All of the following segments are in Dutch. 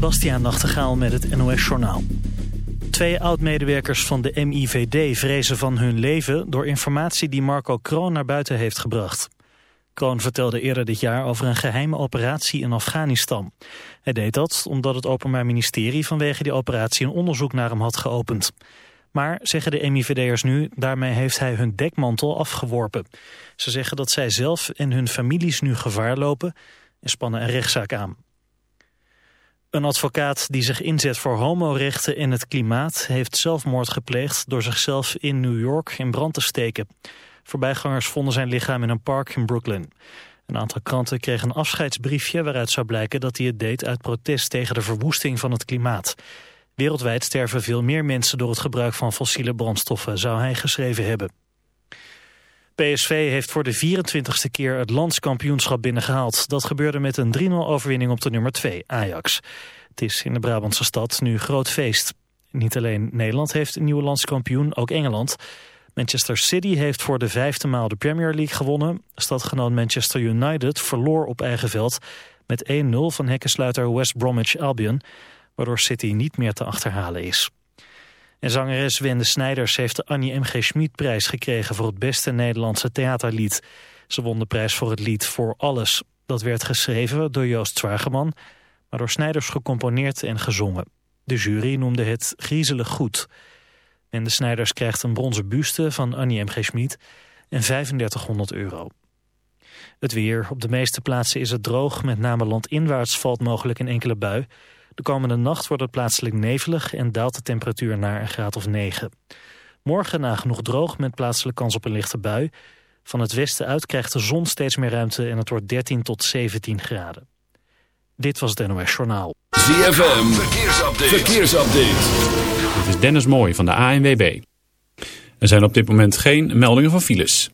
Bastiaan Nachtegaal met het NOS Journaal. Twee oud-medewerkers van de MIVD vrezen van hun leven... door informatie die Marco Kroon naar buiten heeft gebracht. Kroon vertelde eerder dit jaar over een geheime operatie in Afghanistan. Hij deed dat omdat het Openbaar Ministerie vanwege die operatie... een onderzoek naar hem had geopend. Maar, zeggen de MIVD'ers nu, daarmee heeft hij hun dekmantel afgeworpen. Ze zeggen dat zij zelf en hun families nu gevaar lopen... en spannen een rechtszaak aan. Een advocaat die zich inzet voor homorechten en het klimaat... heeft zelfmoord gepleegd door zichzelf in New York in brand te steken. Voorbijgangers vonden zijn lichaam in een park in Brooklyn. Een aantal kranten kregen een afscheidsbriefje... waaruit zou blijken dat hij het deed uit protest tegen de verwoesting van het klimaat. Wereldwijd sterven veel meer mensen door het gebruik van fossiele brandstoffen... zou hij geschreven hebben. PSV heeft voor de 24ste keer het landskampioenschap binnengehaald. Dat gebeurde met een 3-0 overwinning op de nummer 2, Ajax. Het is in de Brabantse stad nu groot feest. Niet alleen Nederland heeft een nieuwe landskampioen, ook Engeland. Manchester City heeft voor de vijfde maal de Premier League gewonnen. Stadgenoot Manchester United verloor op eigen veld met 1-0 van hekkensluiter West Bromwich Albion... waardoor City niet meer te achterhalen is. En zangeres Wende Snijders heeft de Annie M.G. Schmid-prijs gekregen voor het beste Nederlandse theaterlied. Ze won de prijs voor het lied Voor Alles. Dat werd geschreven door Joost Zwageman, maar door Snijders gecomponeerd en gezongen. De jury noemde het griezelig goed. Wende Snijders krijgt een bronzen buste van Annie M.G. Schmid en 3500 euro. Het weer. Op de meeste plaatsen is het droog. Met name landinwaarts valt mogelijk een enkele bui. De komende nacht wordt het plaatselijk nevelig en daalt de temperatuur naar een graad of 9. Morgen nagenoeg droog met plaatselijk kans op een lichte bui. Van het westen uit krijgt de zon steeds meer ruimte en het wordt 13 tot 17 graden. Dit was het NOS Journaal. ZFM, verkeersupdate. verkeersupdate. Dit is Dennis Mooij van de ANWB. Er zijn op dit moment geen meldingen van files.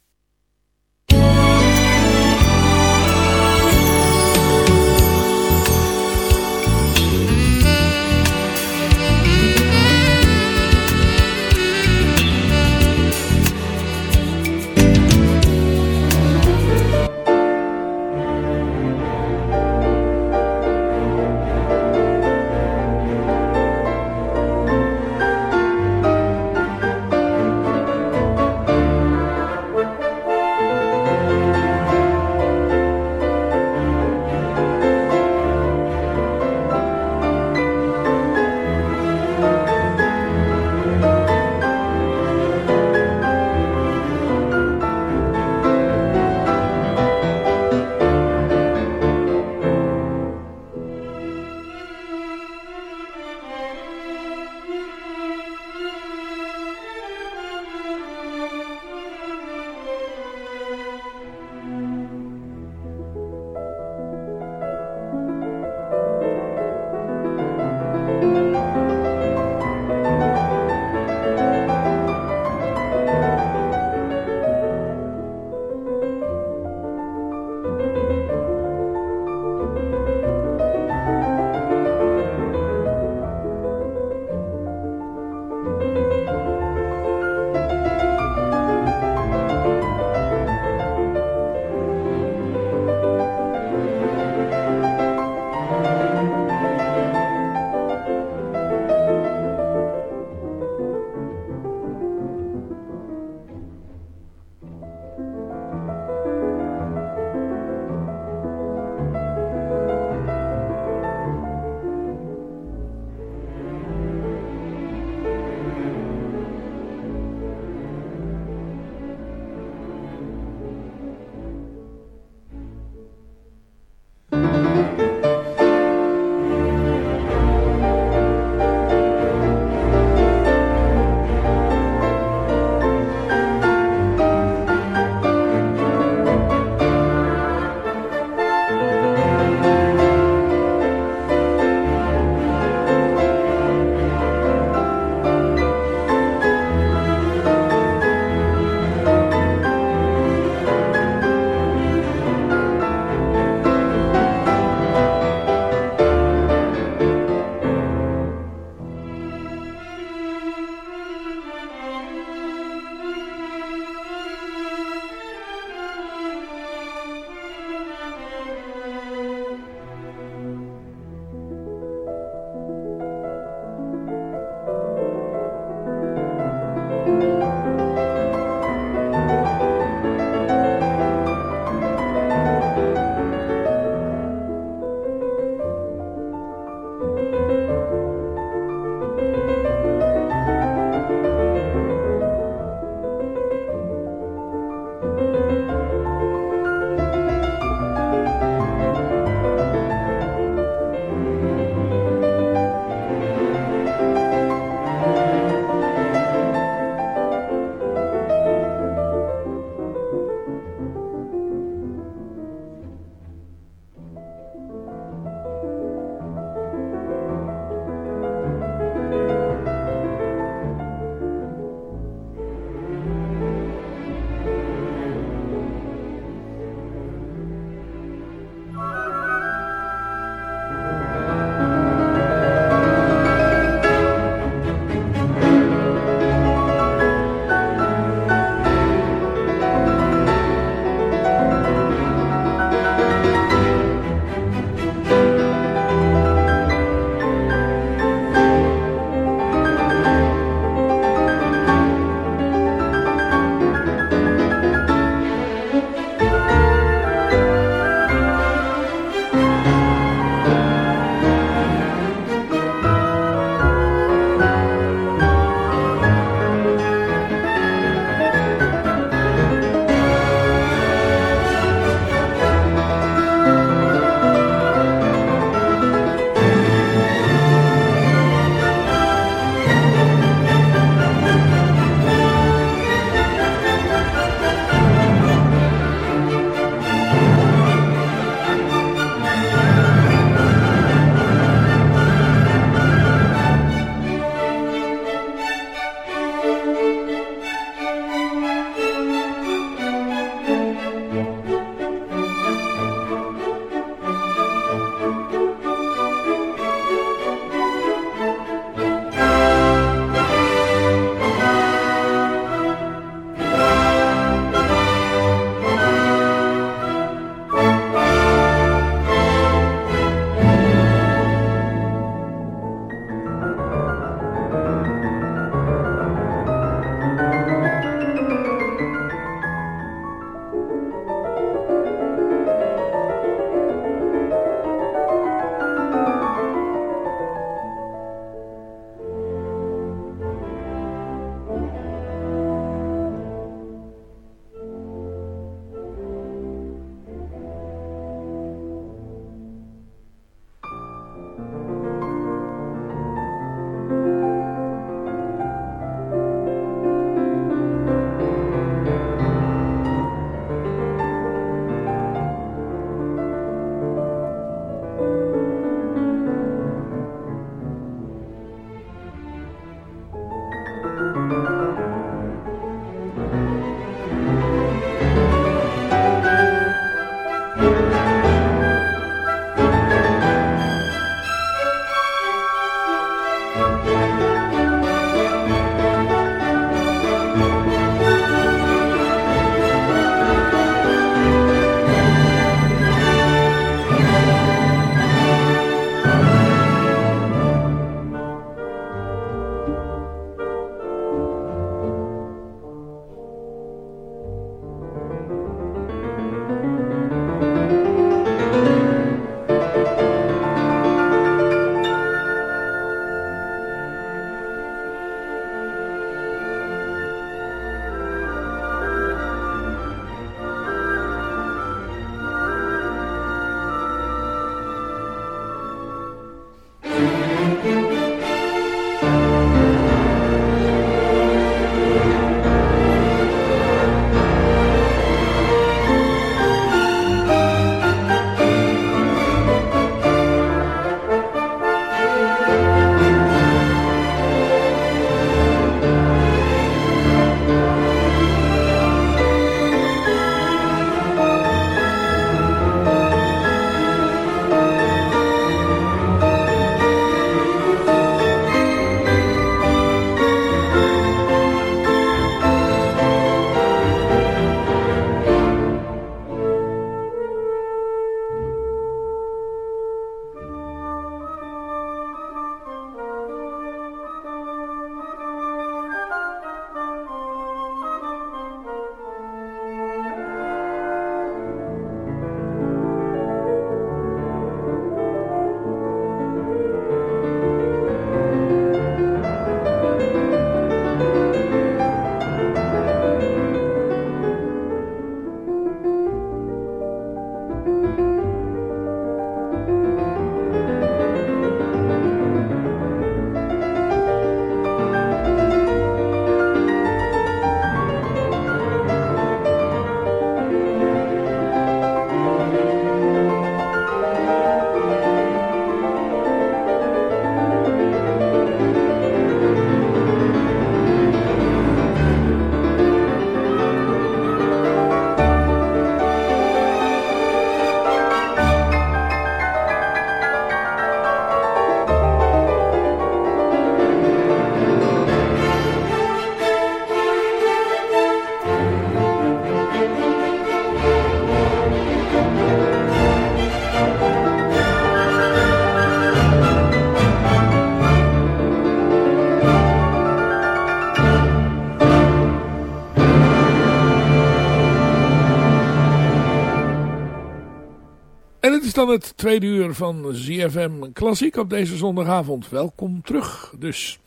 Dan het tweede uur van ZFM Klassiek op deze zondagavond. Welkom terug dus.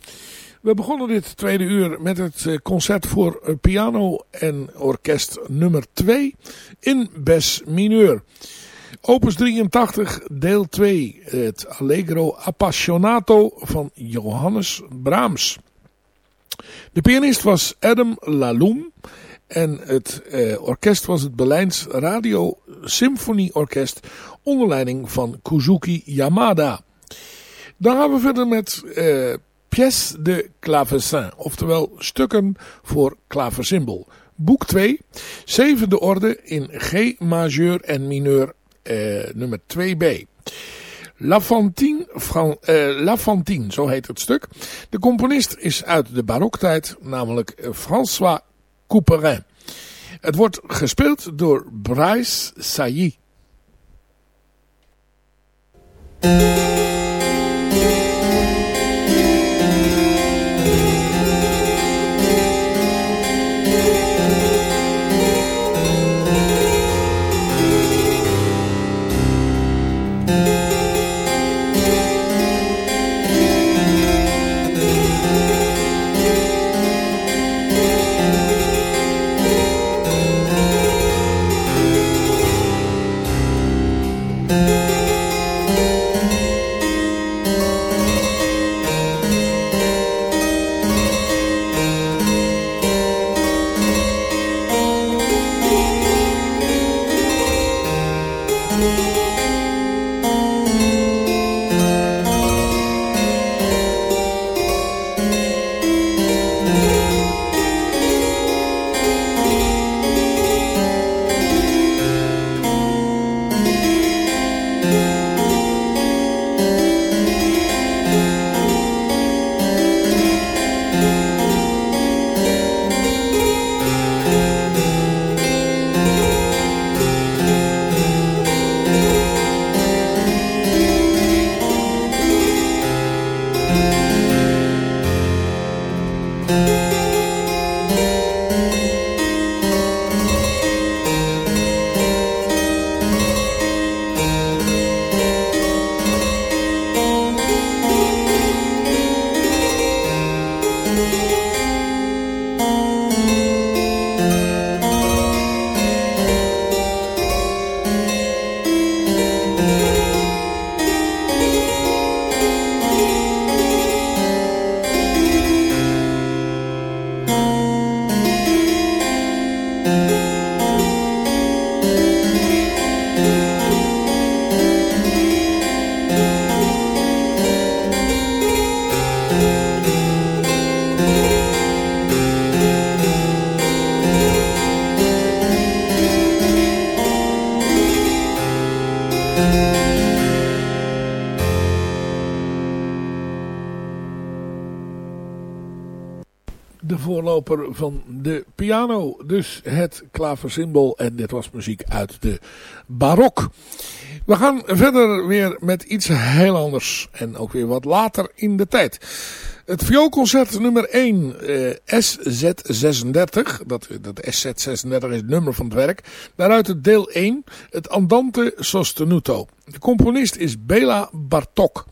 We begonnen dit tweede uur met het eh, concert voor eh, piano en orkest nummer 2 in Bes mineur. Opus 83, deel 2, het Allegro Appassionato van Johannes Brahms. De pianist was Adam Laloum en het eh, orkest was het Berlijns Radio Symfonieorkest onder leiding van Kuzuki Yamada. Dan gaan we verder met eh, Pièce de Clavecin, oftewel stukken voor klaversymbol. Boek 2, zevende orde in G majeur en mineur eh, nummer 2b. La Fantine, eh, La Fantine, zo heet het stuk. De componist is uit de baroktijd, namelijk François Couperin. Het wordt gespeeld door Bryce Sailly. Van de piano. Dus het klaversymbol. En dit was muziek uit de barok. We gaan verder weer met iets heel anders. En ook weer wat later in de tijd. Het vioolconcert nummer 1, eh, SZ36. Dat, dat SZ36 is het nummer van het werk. Daaruit deel 1, het Andante Sostenuto. De componist is Bela Bartok.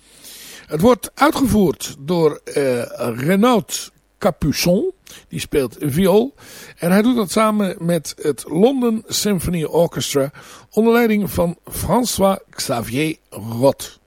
Het wordt uitgevoerd door eh, Renaud Capuçon. Die speelt viool. En hij doet dat samen met het London Symphony Orchestra. Onder leiding van François Xavier Roth.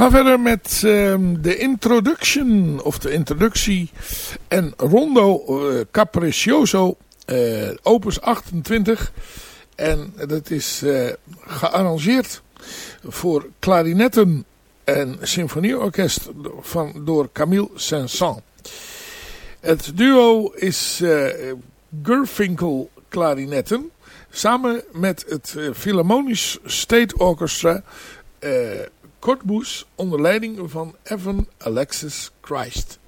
Gaan verder met ehm, de introduction, of de introductie en Rondo uh, Capriccioso, uh, opus 28. En dat is uh, gearrangeerd voor klarinetten en symfonieorkest van, door Camille Saint-Saëns. Het duo is Gurfinkel klarinetten, samen met het Philharmonisch State Orchestra... Kortboes onder leiding van Evan Alexis Christ.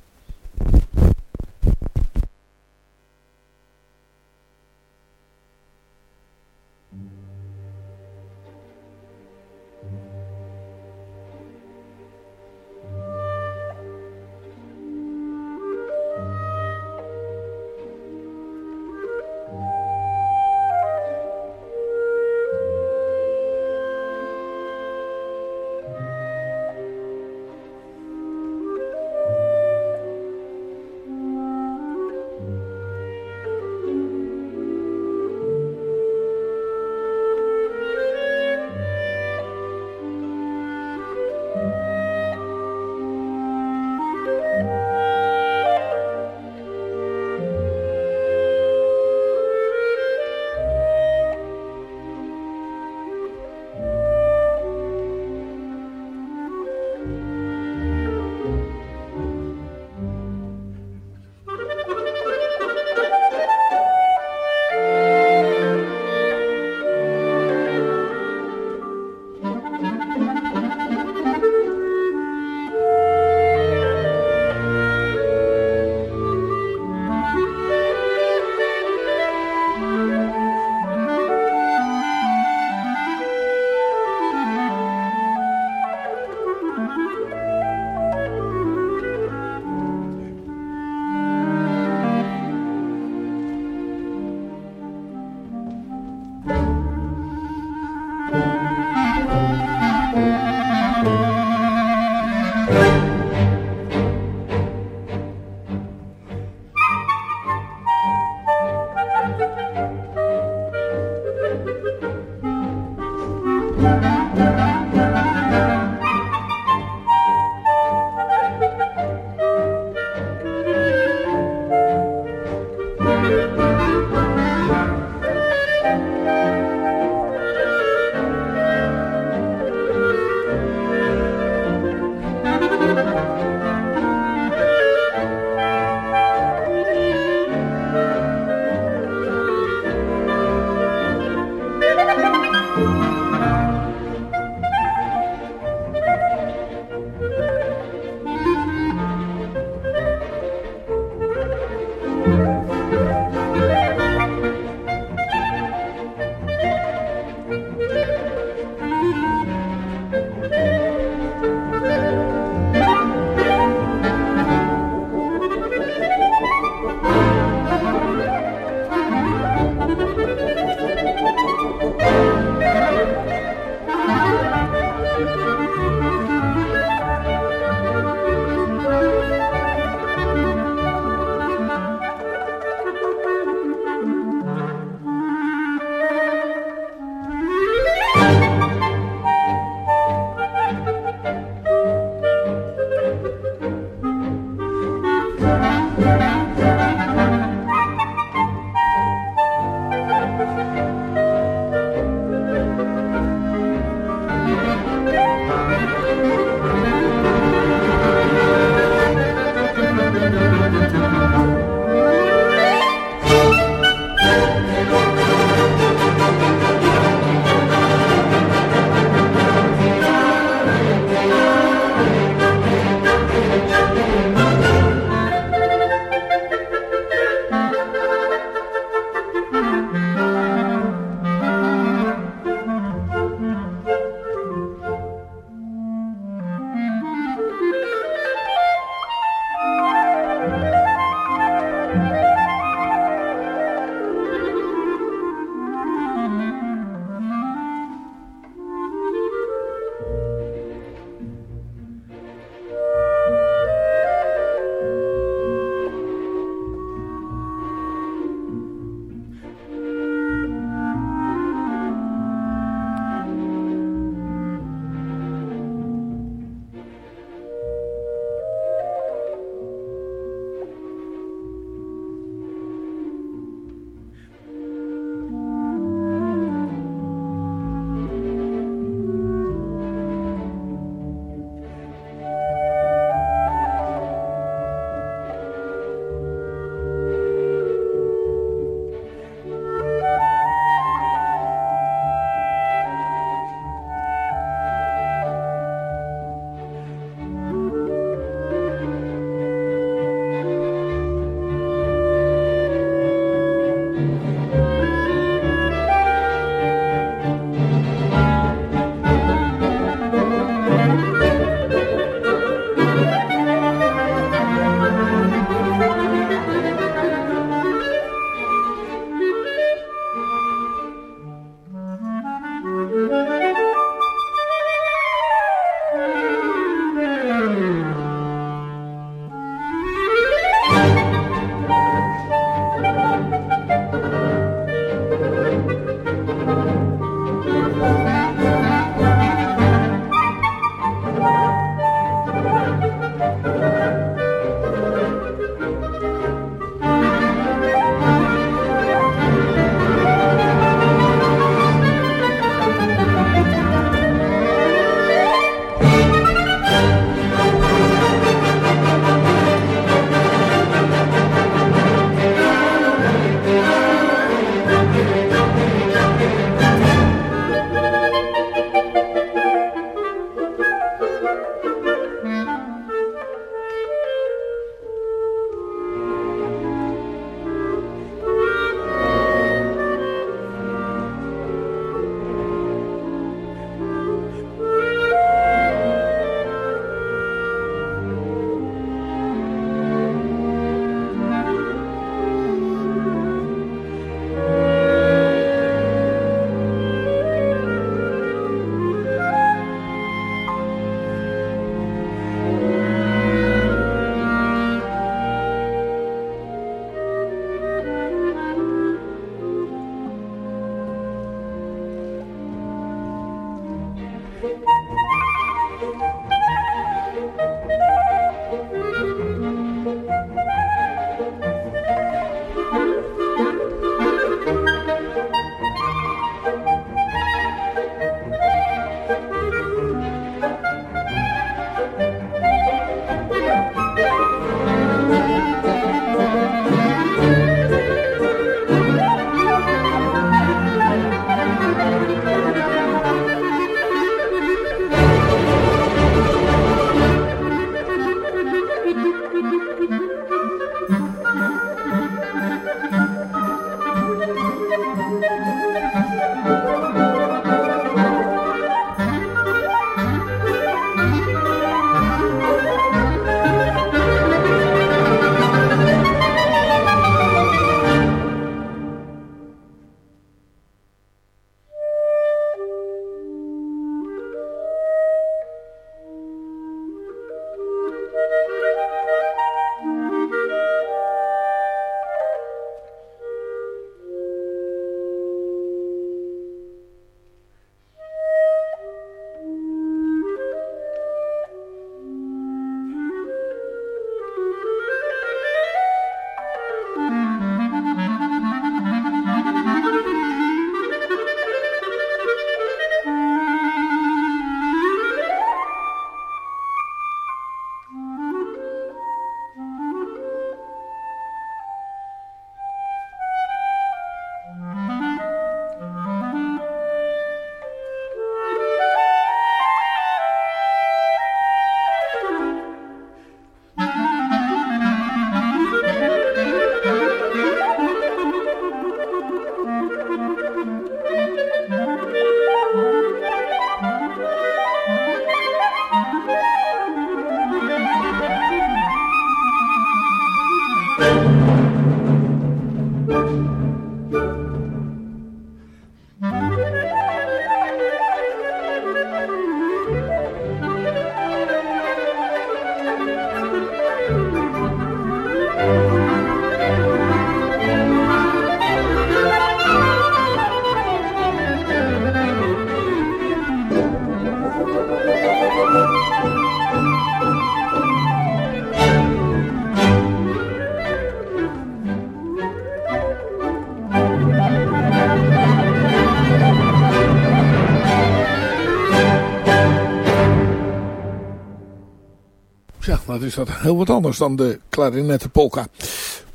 Dat is dat heel wat anders dan de klarinettenpolka.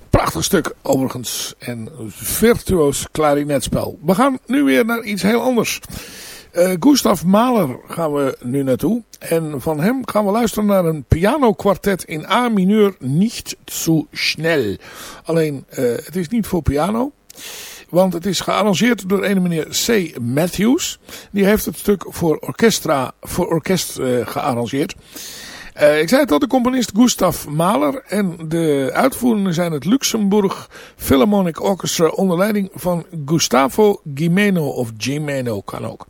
Prachtig stuk overigens. En virtuoos klarinetspel. We gaan nu weer naar iets heel anders. Uh, Gustav Mahler gaan we nu naartoe. En van hem gaan we luisteren naar een pianokwartet in A mineur. Niet zo snel. Alleen, uh, het is niet voor piano. Want het is gearrangeerd door een meneer C. Matthews. Die heeft het stuk voor, orkestra, voor orkest uh, gearrangeerd. Uh, ik zei het al, de componist Gustav Mahler. En de uitvoerenden zijn het Luxemburg Philharmonic Orchestra onder leiding van Gustavo Gimeno of Gimeno kan ook.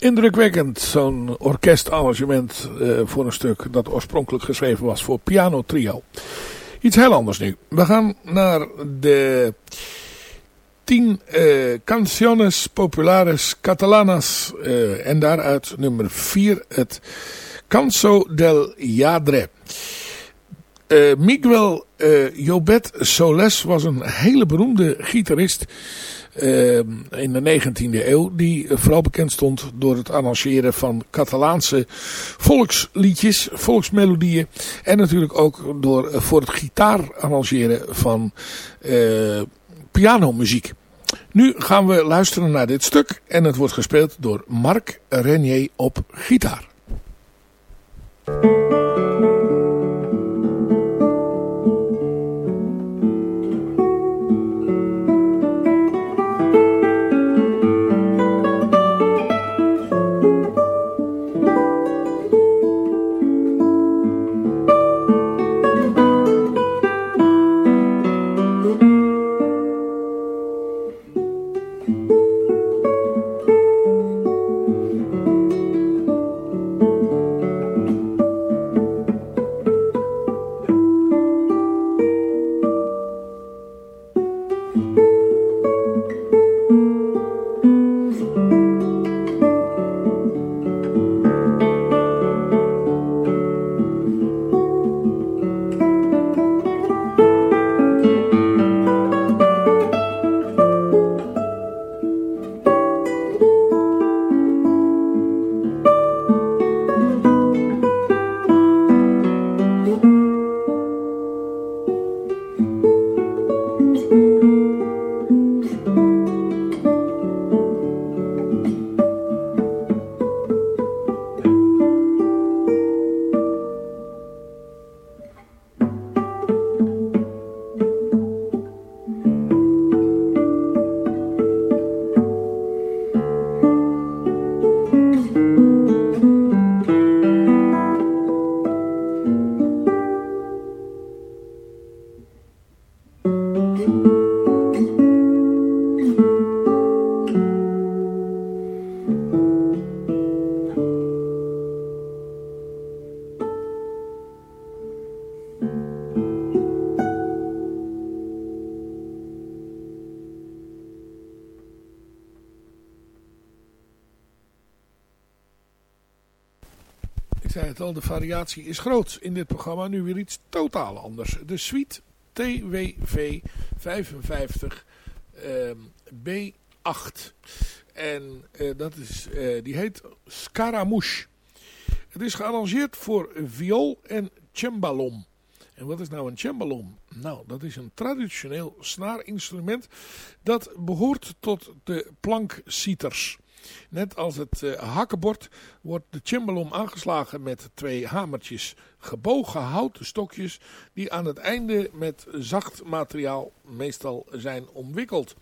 Indrukwekkend, zo'n orkestarrangement uh, voor een stuk dat oorspronkelijk geschreven was voor piano trio. Iets heel anders nu. We gaan naar de tien uh, canciones populares catalanas uh, en daaruit nummer vier het Canso del Jadre. Uh, Miguel Jobet Soles was een hele beroemde gitarist uh, in de 19e eeuw. Die vooral bekend stond door het arrangeren van Catalaanse volksliedjes, volksmelodieën. En natuurlijk ook door, voor het gitaar arrangeren van uh, pianomuziek. Nu gaan we luisteren naar dit stuk en het wordt gespeeld door Marc Renier op gitaar. Variatie is groot in dit programma. Nu weer iets totaal anders. De suite TWV 55 uh, B8. En uh, dat is, uh, die heet Scaramouche. Het is gearrangeerd voor viool en cembalom. En wat is nou een cembalom? Nou, dat is een traditioneel snaarinstrument dat behoort tot de plankcieters. Net als het uh, hakkenbord wordt de cimbalom aangeslagen met twee hamertjes. Gebogen houten stokjes die aan het einde met zacht materiaal meestal zijn omwikkeld.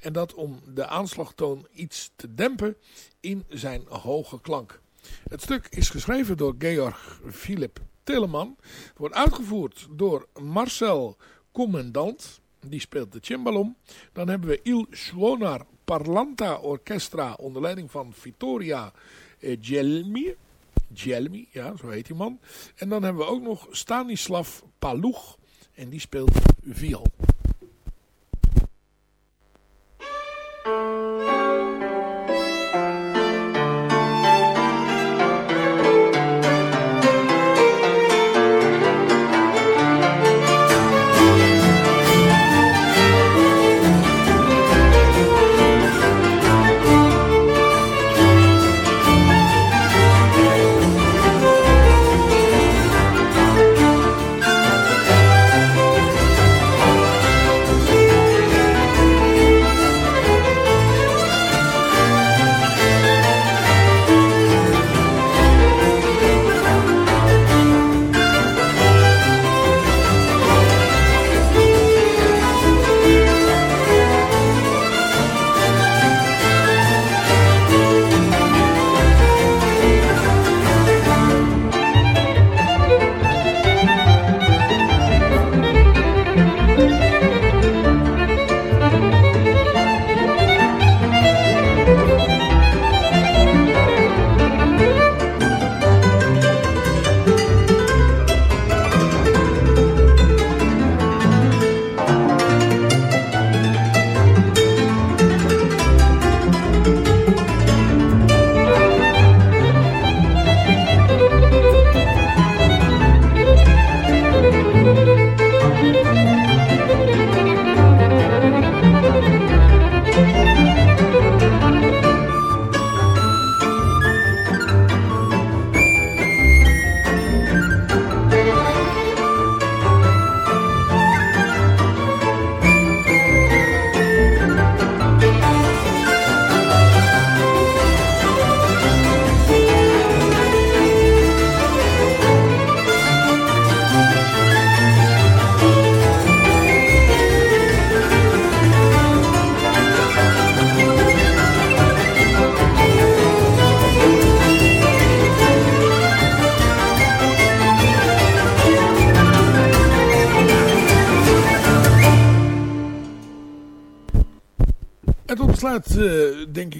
En dat om de aanslagtoon iets te dempen in zijn hoge klank. Het stuk is geschreven door Georg Philip Telemann. wordt uitgevoerd door Marcel Commandant. Die speelt de cimbalom. Dan hebben we Il Suonar Parlanta Orchestra onder leiding van Vittoria eh, Gelmi. Gelmi, ja, zo heet die man. En dan hebben we ook nog Stanislav Paluch. En die speelt viool.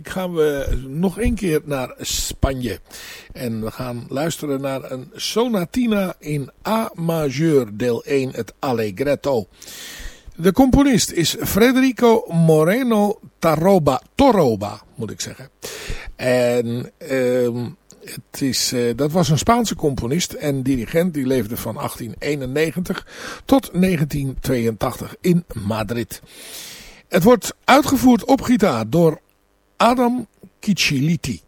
Gaan we nog een keer naar Spanje. En we gaan luisteren naar een sonatina in A majeur, deel 1, het Allegretto. De componist is Federico Moreno Taroba, Toroba, moet ik zeggen. En uh, het is, uh, dat was een Spaanse componist en dirigent. Die leefde van 1891 tot 1982 in Madrid. Het wordt uitgevoerd op gitaar door Adam Kiciliti.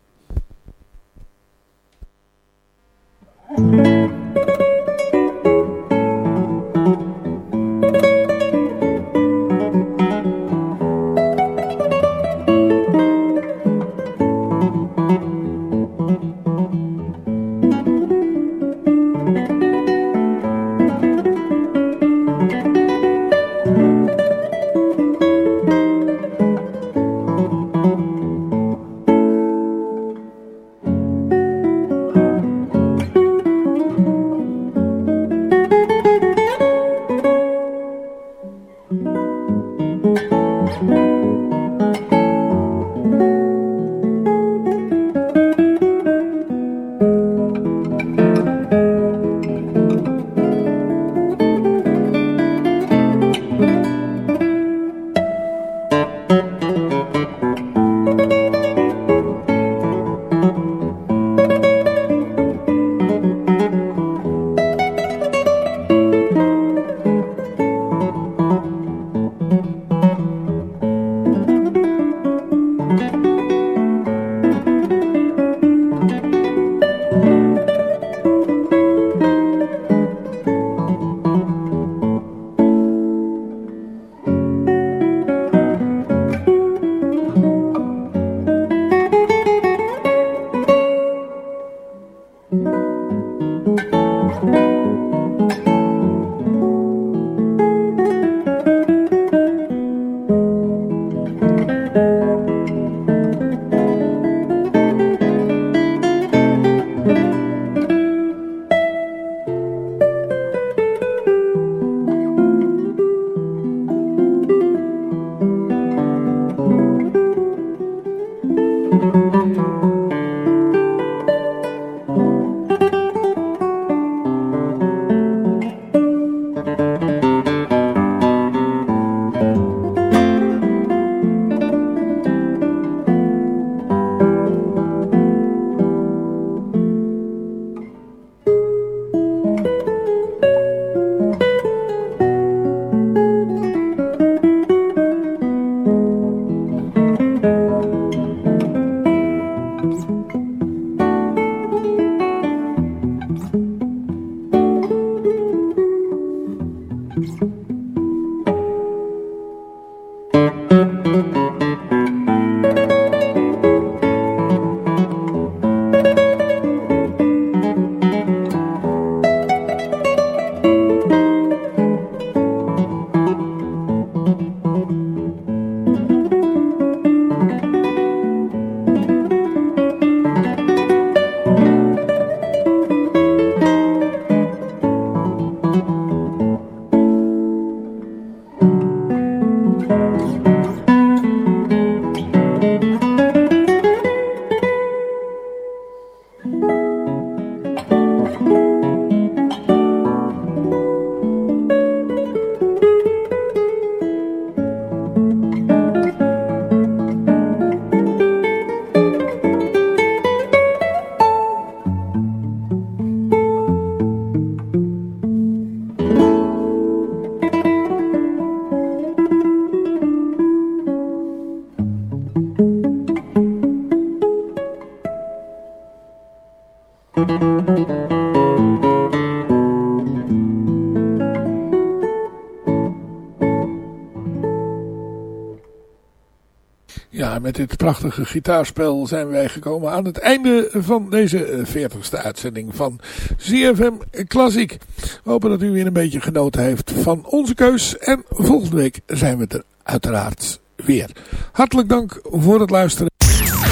Met dit prachtige gitaarspel zijn wij gekomen aan het einde van deze 40ste uitzending van ZFM Klassiek. We hopen dat u weer een beetje genoten heeft van onze keus. En volgende week zijn we er uiteraard weer. Hartelijk dank voor het luisteren.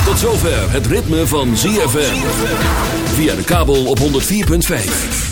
Tot zover het ritme van ZFM. Via de kabel op 104.5.